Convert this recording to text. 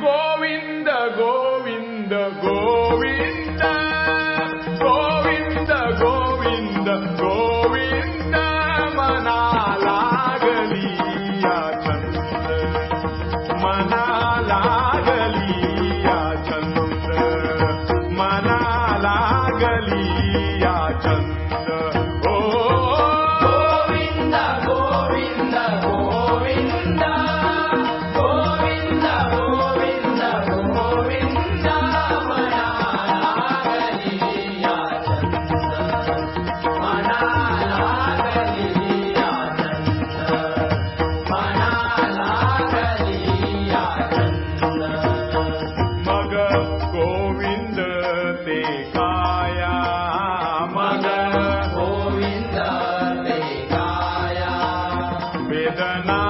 Govinda, Govinda, Govinda. have gone. वेदनाही